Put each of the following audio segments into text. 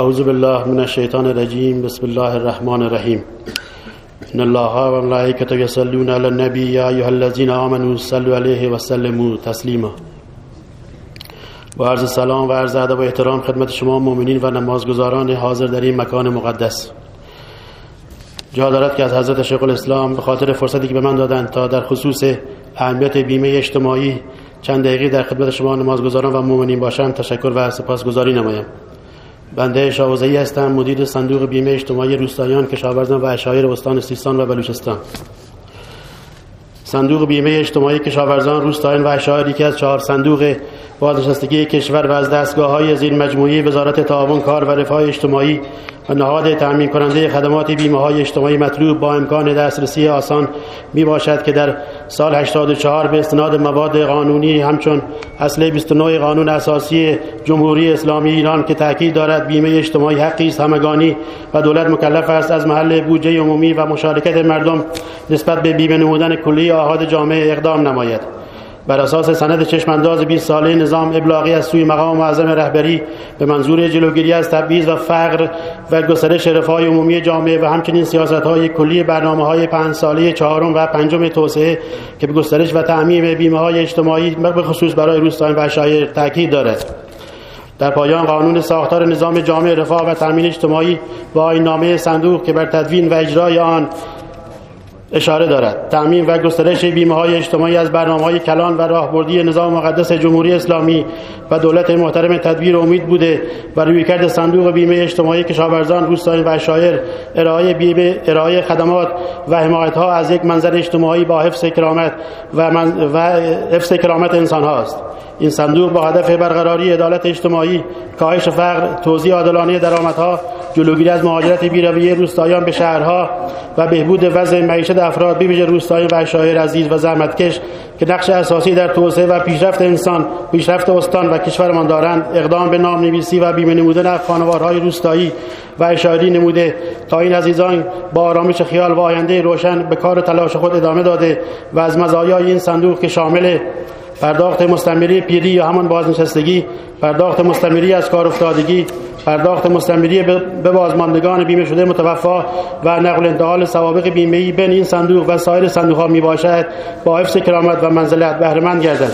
اعوذ بالله من الشیطان الرجیم بسم الله الرحمن الرحیم ان الله و ملائکته یصلون علی النبی یا ایها الذین آمنوا صلوا علیه و سلموا تسلیما با عرض سلام و عرض ادب و احترام خدمت شما مؤمنین و نمازگزاران حاضر در این مکان مقدس. جا دارد که از حضرت شیخ الاسلام به خاطر فرصتی که به من دادند تا در خصوص اهمیت بیمه اجتماعی چند دقیقه در خدمت شما نمازگزاران و مؤمنین باشم تشکر و سپاسگزاری نمایم. بنده شاوزهی هستم مدیر صندوق بیمه اجتماعی روستاییان کشاورزان و اشایر استان سیستان و بلوچستان. صندوق بیمه اجتماعی کشاورزان روستاییان و اشایر یکی از چهار صندوق بازنشستگی کشور و از دستگاه های زیر مجموعی وزارت تعاون کار و رفاه اجتماعی و نهاد تأمین کننده خدمات بیمه های اجتماعی مطلوب با امکان دسترسی آسان می باشد که در سال 84 به استناد مواد قانونی همچون اصل 29 قانون اساسی جمهوری اسلامی ایران که تاکید دارد بیمه اجتماعی حقی است همگانی و دولت مکلف است از محل بودجه عمومی و مشارکت مردم نسبت به بیمه نمودن کلی آهاد جامعه اقدام نماید. بر اساس سند چشمانداز 20 ساله نظام ابلاغی از سوی مقام معظم رهبری به منظور جلوگیری از تبعیض و فقر و گسترش رفاه عمومی جامعه و همچنین سیاست های کلی برنامه های پنج ساله چهارم و پنجم توسعه که به گسترش و تعمیم بیمه های اجتماعی به خصوص برای روستایان و شایر تاکید دارد. در پایان قانون ساختار نظام جامعه رفاه و تامین اجتماعی با این نامه صندوق که بر تدوین و اجرای آن اشاره دارد. تعمین و گسترش بیمه های اجتماعی از برنامه های کلان و راهبردی نظام مقدس جمهوری اسلامی و دولت محترم تدبیر امید بوده و رویکرد صندوق بیمه اجتماعی کشاورزان روستاییان و شایر ارائه بیمه ارائه خدمات و حمایت ها از یک منظر اجتماعی با حفظ کرامت و, من و حفظ کرامت انسان هاست این صندوق با هدف برقراری عدالت اجتماعی کاهش فقر توزیع عادلانه درآمدها جلوگیری از مهاجرت بیرویه روستاییان به شهرها و بهبود وضع معیشت افراد بویژه روستاییان و شاعر عزیز و زحمتکش که نقش اساسی در توسعه و پیشرفت انسان پیشرفت استان و کشورمان دارند اقدام به نام نویسی و بیمه نمودن خانوارهای روستایی و اشاری نموده تا این عزیزان با آرامش خیال و آینده روشن به کار تلاش خود ادامه داده و از مزایای این صندوق که شامل پرداخت مستمری پیری یا همان بازنشستگی پرداخت مستمری از کار افتادگی پرداخت مستمری به بازماندگان بیمه شده متوفا و نقل انتقال سوابق بیمه ای بین این صندوق و سایر صندوق ها می باشد با حفظ کرامت و منزلت بهره مند گردند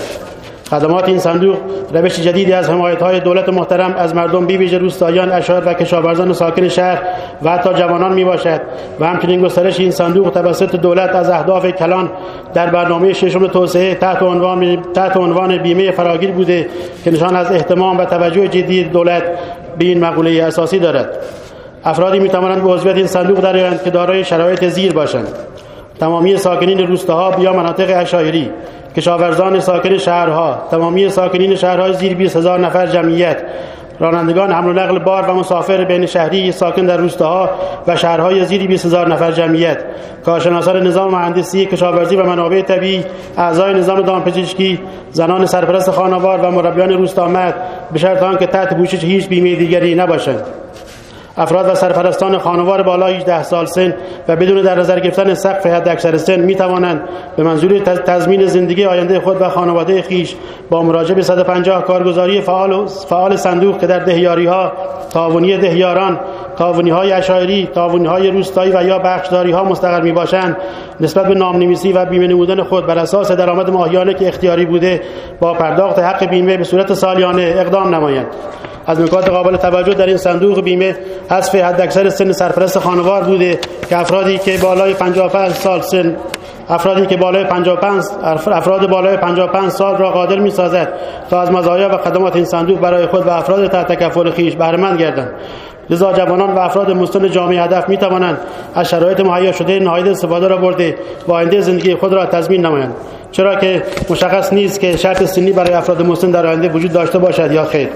خدمات این صندوق روش جدیدی از حمایت های دولت محترم از مردم بی ویژه روستاییان اشار و کشاورزان ساکن شهر و حتی جوانان می باشد و همچنین گسترش این صندوق توسط دولت از اهداف کلان در برنامه ششم توسعه تحت عنوان تحت عنوان بیمه فراگیر بوده که نشان از اهتمام و توجه جدی دولت به این مقوله اساسی دارد. افرادی می توانند به عضویت این صندوق درآیند که دارای شرایط زیر باشند. تمامی ساکنین روستاها یا مناطق اشایری کشاورزان ساکن شهرها تمامی ساکنین شهرهای زیر 20 هزار نفر جمعیت رانندگان حمل و نقل بار و مسافر بین شهری ساکن در روستاها و شهرهای زیر 20 هزار نفر جمعیت. کارشناسان نظام مهندسی کشاورزی و منابع طبیعی اعضای نظام دامپزشکی زنان سرپرست خانوار و مربیان روستامد به شرط آنکه تحت پوشش هیچ بیمه دیگری نباشند. افراد و سرپرستان خانوار بالای 18 سال سن و بدون در نظر گرفتن سقف حد اکثر سن می توانند به منظور تضمین زندگی آینده خود و خانواده خیش با مراجعه به 150 کارگزاری فعال, فعال صندوق که در دهیاری ها تاونی دهیاران تاونی های اشایری تاونی های روستایی و یا بخشداری ها مستقر می باشند نسبت به نام نویسی و بیمه نمودن خود بر اساس درآمد ماهیانه که اختیاری بوده با پرداخت حق بیمه به صورت سالیانه اقدام نمایند. از نکات قابل توجه در این صندوق بیمه حذف حداکثر سن سرپرست خانوار بوده که افرادی که بالای 55 سال سن افرادی که بالای 55 افراد بالای 55 سال را قادر می سازد تا از مزایا و خدمات این صندوق برای خود و افراد تحت تکفل خیش بهره مند گردند. لذا جوانان و افراد مسن جامعه هدف می توانند از شرایط مهیا شده نهایت استفاده را برده و آینده زندگی خود را تضمین نمایند. چرا که مشخص نیست که شرط سنی برای افراد مسن در آینده وجود داشته باشد یا خیر.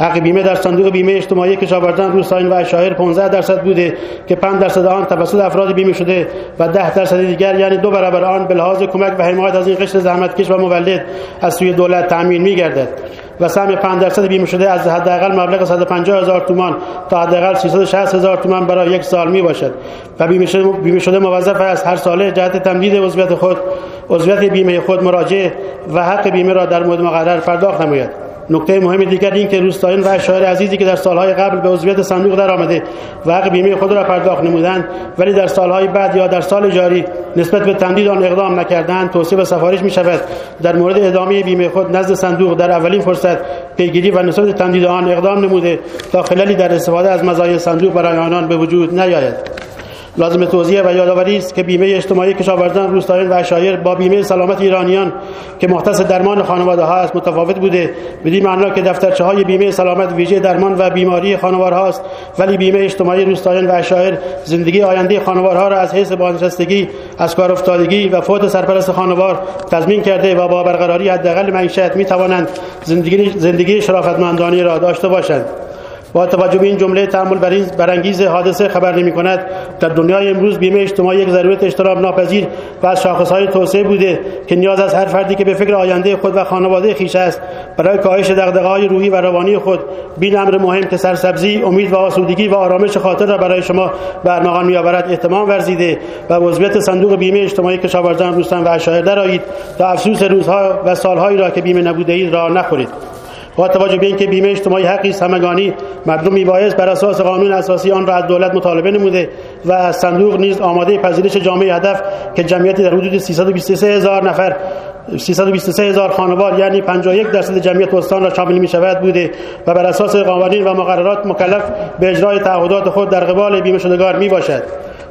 حق بیمه در صندوق بیمه اجتماعی کشاورزان روستاییان و شاهر 15 درصد بوده که 5 درصد آن توسط افراد بیمه شده و 10 درصد دیگر یعنی دو برابر آن به لحاظ کمک و حمایت از این قشر زحمتکش و مولد از سوی دولت تامین می‌گردد و سهم 5 درصد بیمه شده از حداقل مبلغ 150 هزار تومان تا حداقل 360 هزار تومان برای یک سال می باشد و بیمه شده, بیمه شده موظف است هر ساله جهت تمدید عضویت خود عضویت بیمه خود مراجعه و حق بیمه را در مورد مقرر پرداخت نماید. نکته مهم دیگر این که روستایان و اشایر عزیزی که در سالهای قبل به عضویت صندوق در آمده و حق بیمه خود را پرداخت نمودند ولی در سالهای بعد یا در سال جاری نسبت به تمدید آن اقدام نکردند توصیه و سفارش می شود در مورد ادامه بیمه خود نزد صندوق در اولین فرصت پیگیری و نسبت تمدید آن اقدام نموده تا خلالی در استفاده از مزایای صندوق برای آنان به وجود نیاید. لازم توضیح و یادآوری است که بیمه اجتماعی کشاورزان روستاییان و اشایر با بیمه سلامت ایرانیان که مختص درمان خانواده ها است متفاوت بوده. بدین معنا که دفترچه های بیمه سلامت ویژه درمان و بیماری خانوارها است. ولی بیمه اجتماعی روستاییان و اشایر زندگی آینده خانوارها را از حیث بازنشستگی از کار افتادگی و فوت سرپرست خانوار تضمین کرده و با برقراری حداقل معیشت می توانند زندگی زندگی شرافتمندانه را داشته باشند. با توجه به این جمله تعامل برانگیز حادثه خبر نمی کند در دنیای امروز بیمه اجتماعی یک ضرورت اجتناب ناپذیر و از های توسعه بوده که نیاز از هر فردی که به فکر آینده خود و خانواده خیش است برای کاهش های روحی و روانی خود بین امر مهم که سرسبزی امید و آسودگی و آرامش خاطر را برای شما به ارمغان میآورد اهتمام ورزیده و عضویت صندوق بیمه اجتماعی کشاورزان روستان و اشایر درآیید تا افسوس روزها و سالهایی را که بیمه نبوده اید را نخورید. با توجه به اینکه بیمه اجتماعی حقی همگانی مردم میبایست بر اساس قانون اساسی آن را از دولت مطالبه نموده و از صندوق نیز آماده پذیرش جامعه هدف که جمعیتی در حدود 323 هزار نفر 323 هزار خانوار یعنی 51 درصد جمعیت استان را شامل می شود بوده و بر اساس قوانین و مقررات مکلف به اجرای تعهدات خود در قبال بیمه شدگار می باشد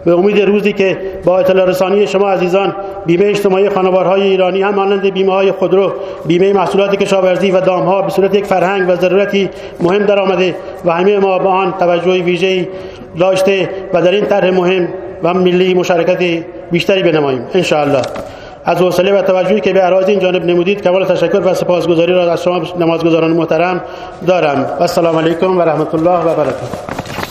به امید روزی که با اطلاع رسانی شما عزیزان بیمه اجتماعی خانوارهای ایرانی هم مانند بیمه های خودرو بیمه محصولات کشاورزی و دامها به صورت یک فرهنگ و ضرورتی مهم در آمده و همه ما به آن توجه ویژه‌ای داشته و در این طرح مهم و ملی مشارکت بیشتری بنماییم ان الله از حوصله و توجهی که به اراضی این جانب نمودید کمال تشکر و سپاسگزاری را از شما نمازگزاران محترم دارم. و السلام علیکم و رحمت الله و برکاته.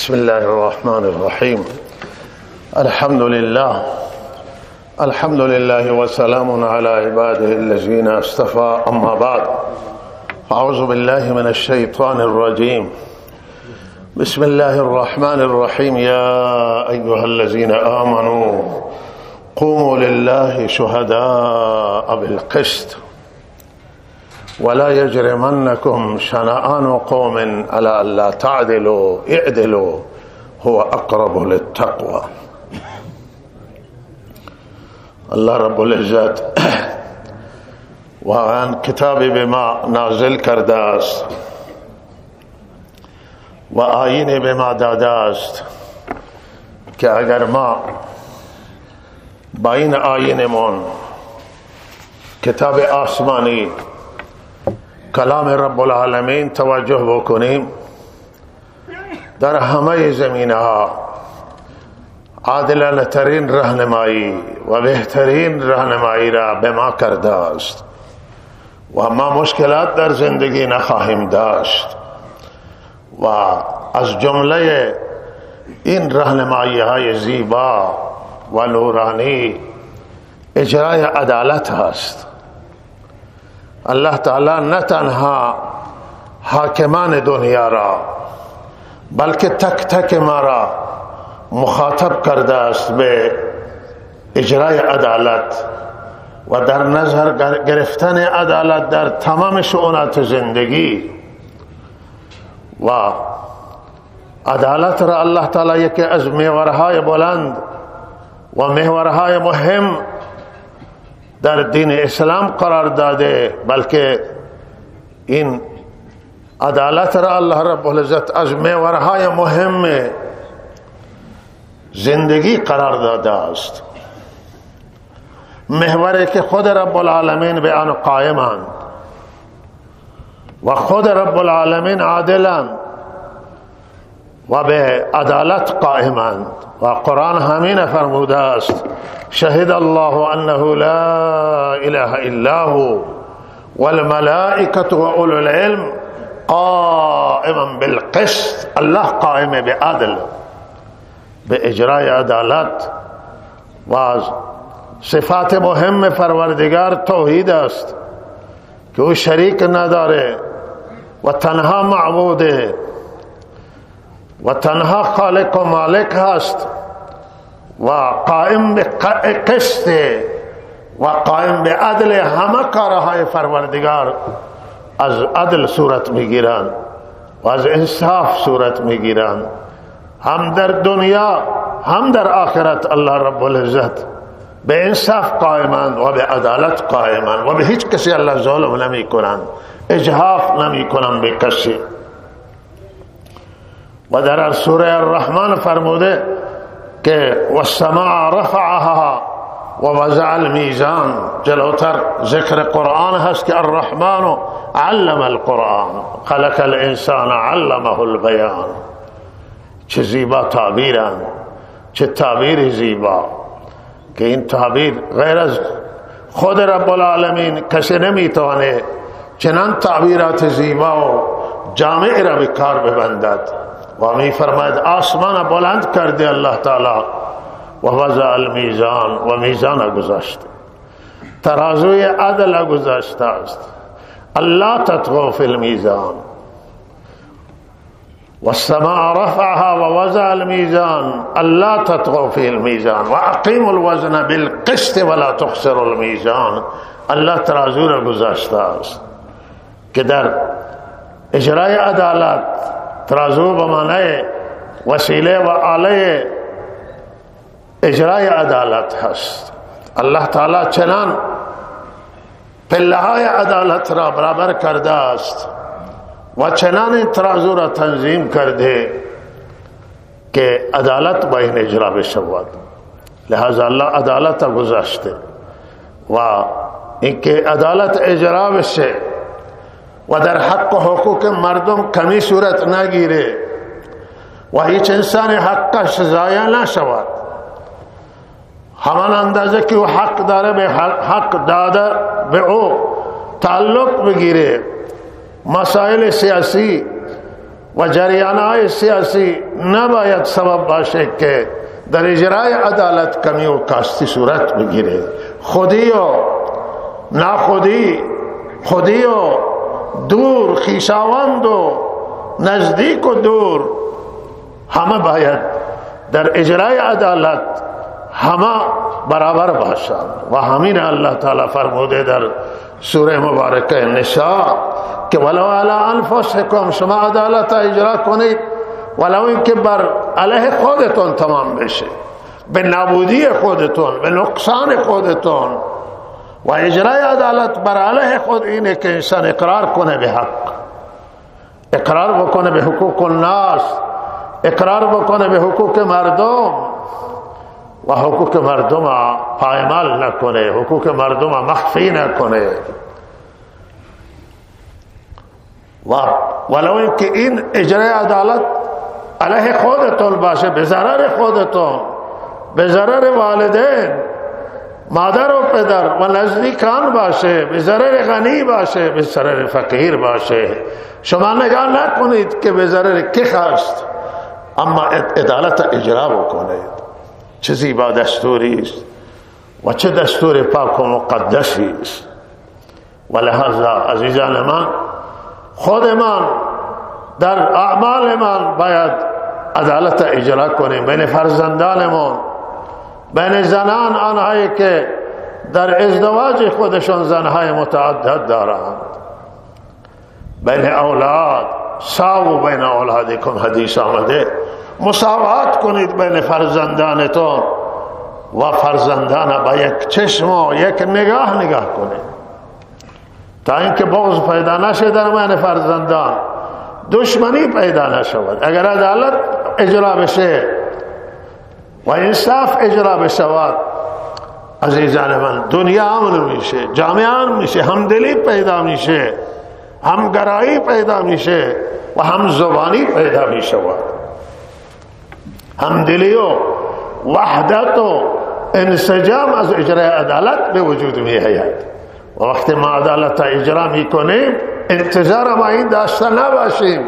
بسم الله الرحمن الرحيم. الحمد لله. الحمد لله وسلام على عباده الذين اصطفى. أما بعد أعوذ بالله من الشيطان الرجيم. بسم الله الرحمن الرحيم. يا أيها الذين آمنوا قوموا لله شهداء بالقسط. ولا يجرمنكم شنآن قوم على ألا تعدلوا اعدلوا هو أقرب للتقوى. الله رب العزت واقعا کتابی به ما نازل کرده است و آینه به ما داده است آینمون کتاب آسمانی کلام رب العالمین توجه بکنیم. در همه زمینه ها عادلانه ترین رهنمایی و بهترین رهنمایی را به ما کرده است و ما مشکلات در زندگی نخواهیم داشت و از جمله این رهنمایی های زیبا و نورانی اجرای عدالت هست. الله تعالی نه تنها حاکمان دنیا را بلکه تک تک ما را مخاطب کرده است به اجرای عدالت و در نظر گرفتن عدالت در تمام شؤونات زندگی. و عدالت را الله تعالی یکی از محورهای بلند و محورهای مهم در دین اسلام قرار داده، بلکه این عدالت را الله رب العزت از محورهای مهم زندگی قرار داده است. محوری که خود رب العالمین به آن قائمند و خود رب العالمین عادلند و به عدالت قائمند. و قرآن همین فرموده است. شهد الله انه لا اله الا هو والملائكه واولو العلم قائما بالقسط. الله قائم بعدل به اجرای عدالت. و صفات مهم پروردگار توحید است که أو شریک نداره و تنها معبوده. و تنها خالق و مالک هست و قائم به قسط و قائم به عدل همه کارهای پروردگار از عدل صورت می‌گیرند و از انصاف صورت می‌گیرند. هم در دنیا هم در آخرت الله رب العزت به انصاف قائمند و به عدالت قائمند و به هیچ کسی الله ظلم نمی کنند اجحاف نمی کنند به کسی. و در سوره الرحمن فرموده که والسماع رفعها و وضع المیزان جلوتر ذکر قرآن هست که الرحمن علم القرآن خلق الانسان علمه البیان. چه زیبا تعبیرند چه تعبیر زیبا که این تعبیر غیر از خود رب العالمین کسی نمیتوانه چنان تعبیرات زیبا و جامع را به کار ببندد. وامی فرمایا آسمانہ بلند کر دے اللہ تعالی۔ وہ وضا المیزان و میزانہ گزاشت ترازو عدل گزاشتہ اللہ تتغو فی المیزان۔ والسماء رفعها ووضع الميزان۔ الا تطغوا في الميزان واقيموا الوزن بالقسط ولا تخسروا الميزان۔ اللہ ترازو را گزاشتہ است۔ کہ در اجرای عدالت ترازو به وسیله و آله اجرای عدالت هست. الله تعالی چنان پله های عدالت را برابر کرده است و چنان ترازو را تنظیم کرده که عدالت با این اجرا بشود. لہذا الله عدالت گذاشته و اینکه عدالت اجرا بشه و در حق و حقوق مردم کمی صورت نگیره. و هیچ انسان حقش ضایع نشود. همان اندازه که او حق داره به حق داده به او تعلق بگیره. مسائل سیاسی و جریان سیاسی نباید سبب باشه که در اجرای عدالت کمی و کاستی صورت بگیره. خودی و ناخودی، خودی و دور خیشاوند و نزدیک و دور. همه باید در اجرای عدالت همه برابر باشند. و همین الله تعالی فرموده در سوره مبارکه نساء که ولو علی انفسکم شما عدالت اجرا کنید ولو اینکه بر علیه خودتون تمام بشه به نابودی خودتون به نقصان خودتون و اجرای عدالت بر علیه خود اینه که انسان اقرار کنه به حق. اقرار بکنه به حقوق الناس. اقرار بکنه به حقوق مردم. و حقوق مردم پایمال نکنه، حقوق مردم مخفی نکنه. و ولو اینکه این اجرای عدالت علیه خودتون باشه، به ضرر خودتون، به ضرر والدین مادر و پدر و نزدیکان باشه به ضرر غنی باشه به ضرر فقیر باشه. شما نگاه نکنید که به ضرر کی خواست. اما عدالت اجرا بکنید. چه زیبا دستوری است و چه دستور پاک و مقدسی است. و لحظا عزیزان من خودمان در اعمال من باید عدالت اجرا کنیم. بین فرزندانمون بین زنان آنهایی که در ازدواج خودشون زنهای متعدد دارند. بین اولاد ساو بین اولادکم حدیث آمده. مساوات کنید بین فرزندانتون و فرزندان با یک چشم و یک نگاه نگاه کنید. تا اینکه بغض پیدا نشه در من فرزندان دشمنی پیدا نشود. اگر عدالت اجرا بشه و انصاف اجرا بشود عزیزان من دنیا امن میشه جامعه امن میشه همدلی پیدا میشه همگرایی پیدا میشه و هم زبانی پیدا می‌شود همدلی و وحدت و انسجام از اجرای عدالت به وجود می و وقتی ما عدالت اجرا می‌کنیم انتظار ما این داشته نباشیم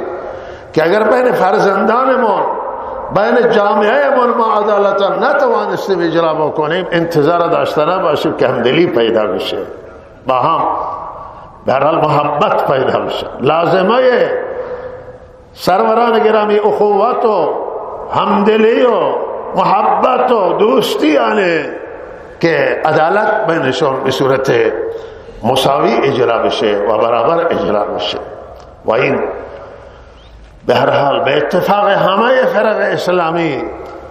که اگر بین فرزندانمون بین جامعه ما عدالت نتوانستیم اجرا بکنیم انتظار داشته نباشیم که همدلی پیدا بشه. با هم برحال محبت پیدا بشه. لازمه سروران گرامی اخوات و همدلی و محبت و دوستی یعنی که عدالت بینشون به صورت مساوی اجرا بشه و برابر اجرا بشه. و این به هر حال به اتفاق همه فرق اسلامی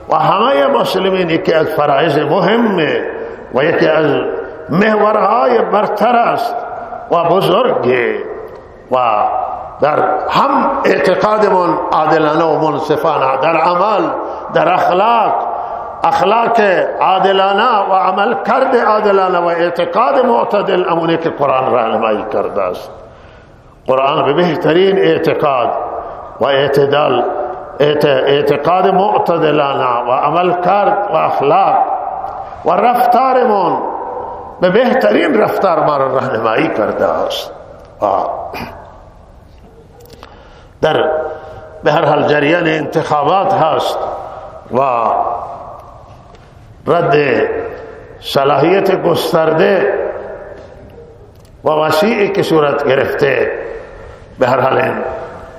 و همه مسلمین یکی از فرائض مهمه و یکی از محورهای برتر است و بزرگه و در هم اعتقادمون عادلانه و منصفانه در عمل در اخلاق اخلاق عادلانه و عمل کرد عادلانه و اعتقاد معتدل امونه که قرآن راهنمایی کرده است. قرآن به بهترین اعتقاد و اعتدال اعتقاد معتدلانه و عمل کرد و اخلاق و رفتارمون به بهترین رفتار ما را راهنمایی کرده است در به هر حال جریان انتخابات هست و رد صلاحیت گسترده و وسیعی که صورت گرفته به هر حال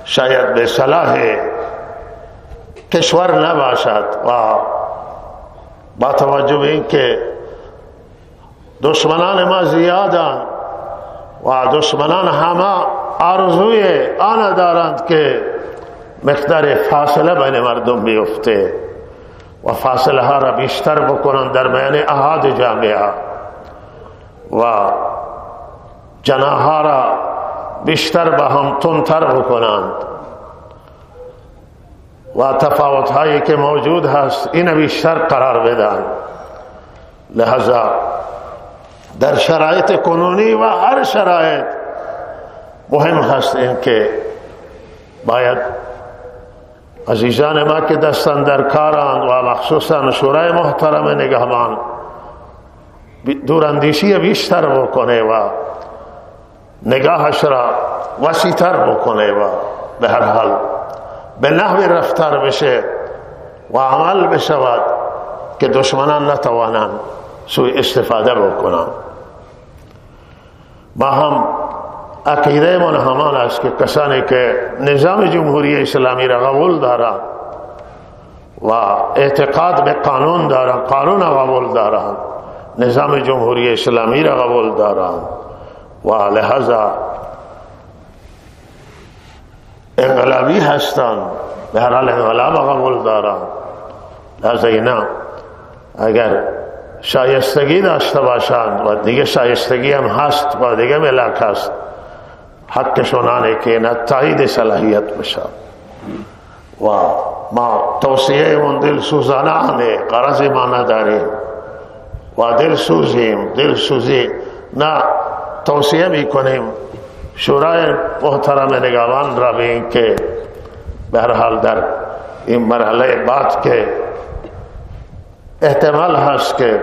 شاید به صلاح ہے۔ کشور نباشد و با توجه به اینکه دشمنان ما زیادن و دشمنان همه آرزوی آن دارند که مقدار فاصله بین مردم بیفته و فاصله ها را بیشتر بکنند در میان احاد جامعه و جناها را بیشتر به هم تنتر بکنند. و تفاوت هایی که موجود هست این بیشتر قرار بدن. لحظا در شرایط کنونی و هر شرایط مهم هست این که باید عزیزان ما که دستن در کاران و مخصوصا شورای محترم نگهبان دوراندیشی بیشتر بکنه و نگاهش را وسیتر بکنه و به هر حال به نحو رفتار بشه و عمل بشود که دشمنان نتوانند سوی استفاده بکنند. ما هم عقیده من همان است که کسانی که نظام جمهوری اسلامی را قبول دارند و اعتقاد به قانون دارند، قانون را قبول دارند، نظام جمهوری اسلامی را قبول دارند. و لحظا انقلابی هستند به هر حال انقلاب قبول دارند لحظا اینا اگر شایستگی داشته باشند و دیگه شایستگی هم هست و دیگه ملک هست حقشون آنه که نه تایید صلاحیت بشه. و ما توصیه من دل سوزانه آنه قرض ما نداریم. و دل سوزیم. دل سوزی. نه توصیه می‌کنیم شورای محترم نگاوان را به این که به حال در این مرحله بعد که احتمال هست که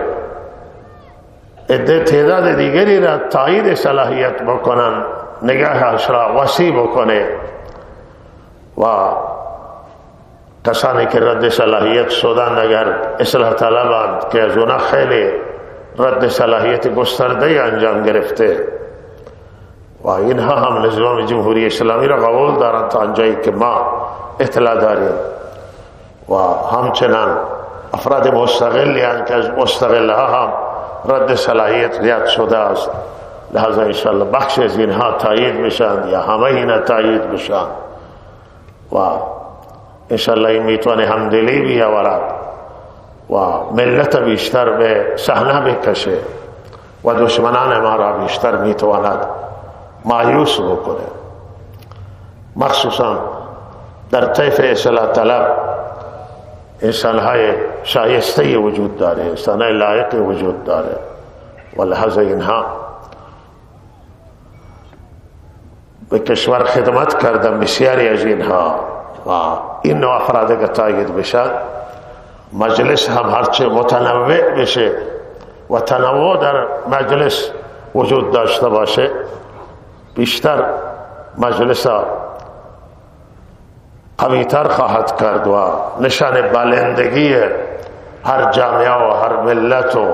عده تعداد دیگری را تایید صلاحیت بکنن نگاهش را وسیع بکنه و کسانی که رد صلاحیت شدن اگر اصلاح طلبند که از اونا خیلی رد صلاحیت گسترده انجام گرفته. و اینها هم نظام جمهوری اسلامی را قبول دارند تا انجایی که ما اطلاع داریم. و همچنان افراد مستقلی که از مستقل ها هم رد صلاحیت زیاد شده است. لحظه انشاءالله بخش از اینها تایید بشن یا همه اینا تایید بشن و انشاءالله این می‌تونه همدلی بیاورد. و ملت بیشتر به صحنه بکشه و دشمنان ما را بیشتر می‌تواند مایوس بکنه. مخصوصا در طیف اصلاح طلب انسان های شایسته وجود داره انسان های لایق وجود داره. و لحظه اینها به کشور خدمت کردن بسیاری از اینها و این نوع افراد که تاید بشد مجلس هم هرچه متنوع بشه و تنوع در مجلس وجود داشته باشه بیشتر مجلس قویتر خواهد کرد و نشان بلندگی هر جامعه و هر ملت و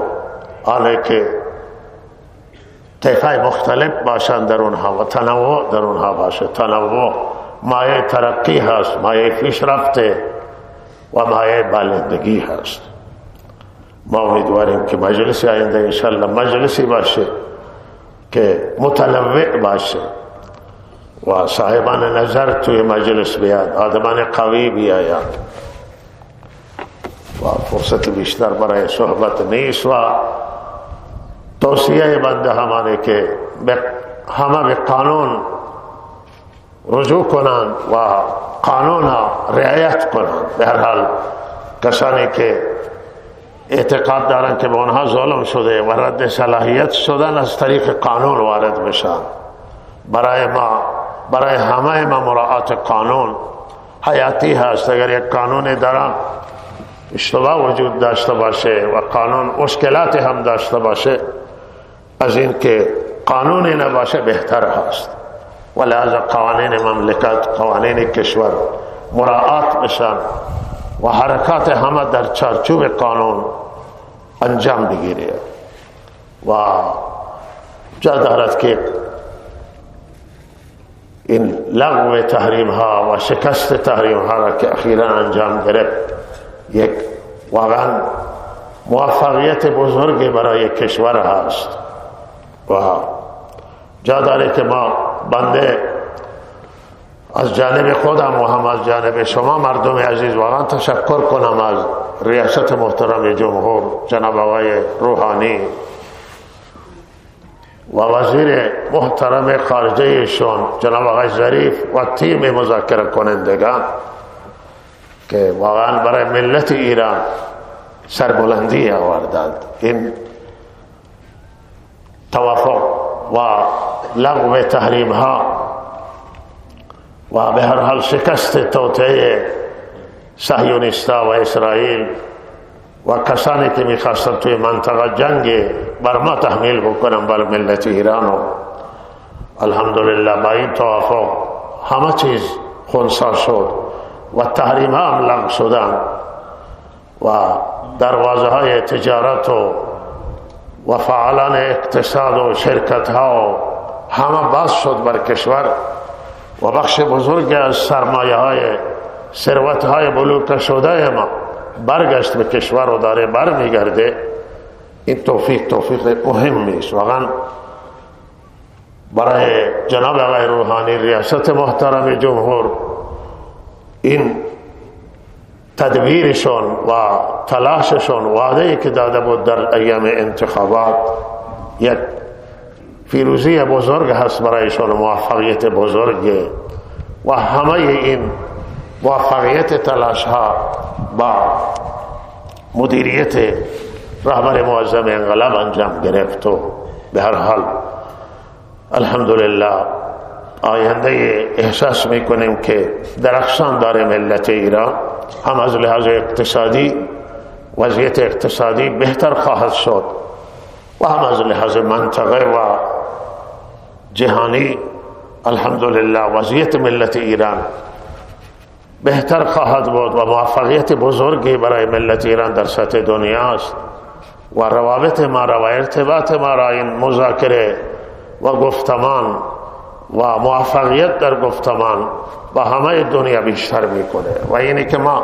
آنه که مختلف باشند در اونها و تنوع در اونها باشه. تنوع مایه ترقی هست مایه پیشرفته. و مایه بلندگی هست. ما امیدواریم که مجلس آینده انشالله مجلسی باشه که متنوع باشه و صاحبان نظر توی مجلس بیاد آدمان قوی بیاید و فرصت بیشتر برای صحبت نیست و توصیه بنده همانه که همه به قانون رجوع کنند و قانون رعایت کنند به حال کسانی که اعتقاد دارند که به آنها ظلم شده و رد صلاحیت شدن از طریق قانون وارد بشن. برای ما، برای همه ما مراعات قانون حیاتی هست. اگر یک قانون درم اشتباه وجود داشته باشه و قانون مشکلات هم داشته باشه، از این که قانون نباشه بهتر هست. و لحظه قوانین مملکت قوانین کشور مراعات بشن و حرکات همه در چارچوب قانون انجام بگیره. و جا دارد که این لغو تحریم ها و شکست تحریم ها را که اخیرا انجام گرفت یک واقعا موفقیت بزرگی برای کشور هست و جا داره که ما بنده از جانب خودم و هم از جانب شما مردم عزیز واقعا تشکر کنم از ریاست محترم جمهور جناب آقای روحانی و وزیر محترم خارجه شون جناب آقای ظریف و تیم مذاکره کنندگان که واقعا برای ملت ایران سربلندی آوردند. این توافق و لغو تحریم ها. و به هر حال شکست توطعه صهیونیستا و اسرائیل. و کسانی که میخواستن توی منطقه جنگ بر ما تحمیل بکنن بر ملت ایران و الحمدلله با این توافق همه چیز خونسا شد و تحریم ها هم لغو شدن. و دروازه های تجارت و و فعالان اقتصاد و شرکت ها و همه باز شد بر کشور و بخش بزرگ از سرمایه های ثروت های بلوک شده ما برگشت به کشور و داره بر میگرده این توفیق توفیق مهم است واقعا برای جناب آقای روحانی ریاست محترم جمهور این تدبیرشون و تلاششون وعده که داده بود در ایام انتخابات یک فیروزی بزرگ هست برایشون موفقیت بزرگ. و همه این موفقیت تلاش ها با مدیریت رهبر معظم انقلاب انجام گرفت و به هر حال الحمدلله آینده احساس می‌کنیم که درخشان داره ملت ایران هم از لحاظ اقتصادی وضعیت اقتصادی بهتر خواهد شد و هم از لحاظ منطقه و جهانی الحمدلله وضعیت ملت ایران بهتر خواهد بود و موفقیت بزرگی برای ملت ایران در سطح دنیا است و روابط ما را و ارتباط ما را این مذاکره و گفتمان و موفقیت در گفتمان با همه دنیا بیشتر می‌کنه. و اینه که ما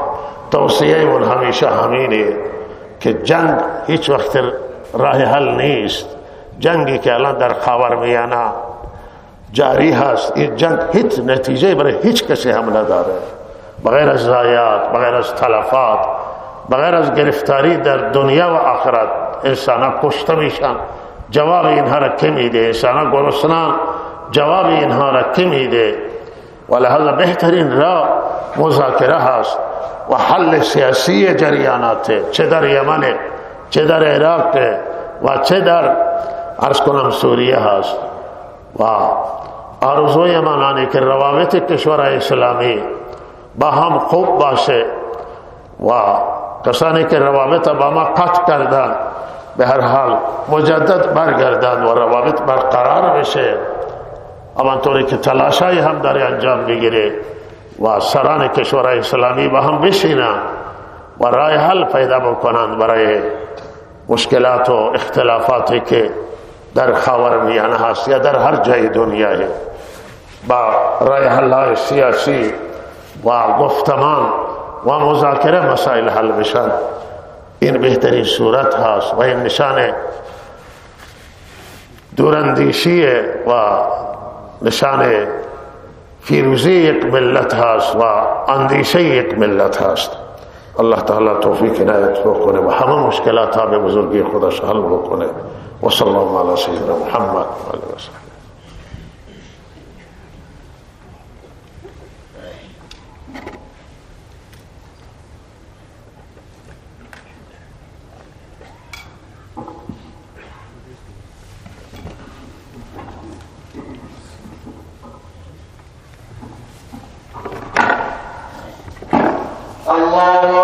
توصیه من همیشه همینه که جنگ هیچ وقت راه حل نیست. جنگی که الان در خاور میانه جاری هست این جنگ هیچ نتیجه برای هیچ کسی هم نداره بغیر از زایات بغیر از تلفات، بغیر از گرفتاری در دنیا و آخرت انسان ها کشته میشن جواب اینها را که میده انسان ها گرسنان جواب اینها را که میده و لحظه بهترین را مذاکره هست و حل سیاسی جریانات چه در یمن چه در عراق و چه در ارز کنم سوریه هست. و آرزوی من که روابط کشور اسلامی با هم خوب باشه. و کسانی که روابط با ما قطع کردن، به هر حال مجدد برگردن و روابط برقرار بشه. طوری که تلاشای هم داره انجام بگیره و سران کشور اسلامی با هم بشینن و رای حل پیدا بکنند برای مشکلات و اختلافاتی که در خاور میانه هست یا در هر جای دنیا با رای حل سیاسی و گفتمان و مذاکره مسائل حل بشن. این بهترین صورت هست و این نشان دوراندیشی و نشان فیروزی یک ملت هست و اندیشه یک ملت هست الله تعالی توفیق عنایت بکنه و همه مشکلات ها به بزرگی خودش حل بکنه. وصلى الله على سيدنا محمد وعلى آله وصحبه. الله